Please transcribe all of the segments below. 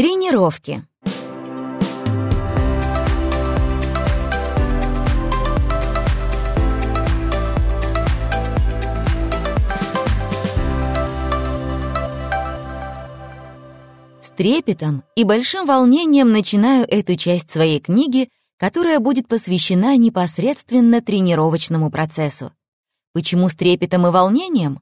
Тренировки. С трепетом и большим волнением начинаю эту часть своей книги, которая будет посвящена непосредственно тренировочному процессу. Почему с трепетом и волнением?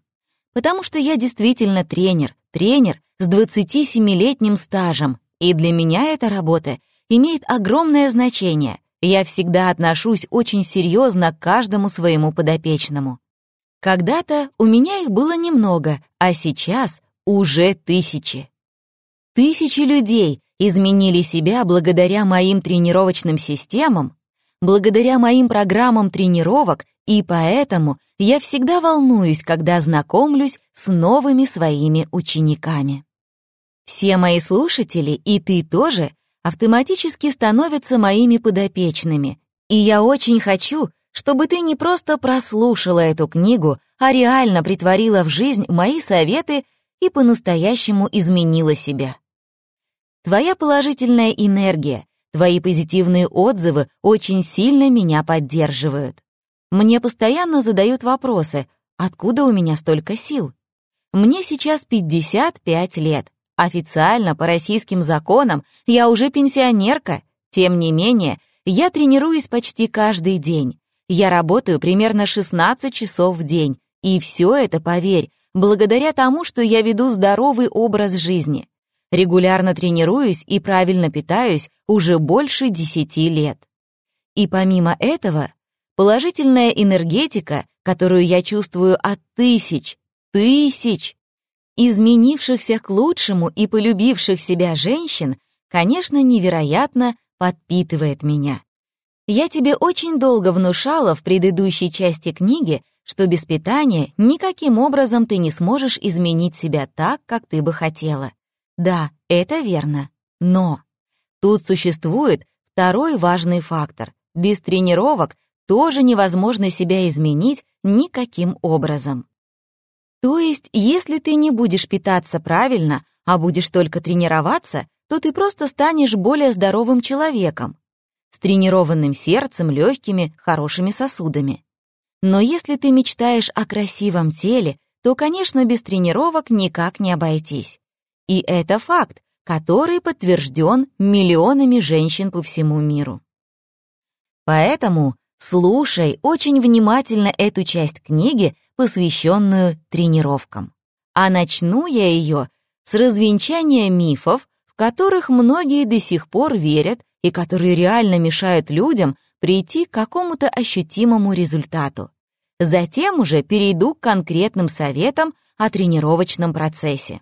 Потому что я действительно тренер, тренер с 27-летним стажем, и для меня эта работа имеет огромное значение. Я всегда отношусь очень серьезно к каждому своему подопечному. Когда-то у меня их было немного, а сейчас уже тысячи. Тысячи людей изменили себя благодаря моим тренировочным системам, благодаря моим программам тренировок, и поэтому я всегда волнуюсь, когда знакомлюсь с новыми своими учениками. Все мои слушатели, и ты тоже, автоматически становятся моими подопечными, и я очень хочу, чтобы ты не просто прослушала эту книгу, а реально притворила в жизнь мои советы и по-настоящему изменила себя. Твоя положительная энергия, твои позитивные отзывы очень сильно меня поддерживают. Мне постоянно задают вопросы, откуда у меня столько сил? Мне сейчас 55 лет. Официально, по российским законам, я уже пенсионерка. Тем не менее, я тренируюсь почти каждый день. Я работаю примерно 16 часов в день. И все это, поверь, благодаря тому, что я веду здоровый образ жизни. Регулярно тренируюсь и правильно питаюсь уже больше 10 лет. И помимо этого, положительная энергетика, которую я чувствую от тысяч, тысяч изменившихся к лучшему и полюбивших себя женщин, конечно, невероятно подпитывает меня. Я тебе очень долго внушала в предыдущей части книги, что без питания никаким образом ты не сможешь изменить себя так, как ты бы хотела. Да, это верно. Но тут существует второй важный фактор. Без тренировок тоже невозможно себя изменить никаким образом. То есть, если ты не будешь питаться правильно, а будешь только тренироваться, то ты просто станешь более здоровым человеком, с тренированным сердцем, легкими, хорошими сосудами. Но если ты мечтаешь о красивом теле, то, конечно, без тренировок никак не обойтись. И это факт, который подтвержден миллионами женщин по всему миру. Поэтому слушай очень внимательно эту часть книги, посвященную тренировкам. А начну я ее с развенчания мифов, в которых многие до сих пор верят и которые реально мешают людям прийти к какому-то ощутимому результату. Затем уже перейду к конкретным советам о тренировочном процессе.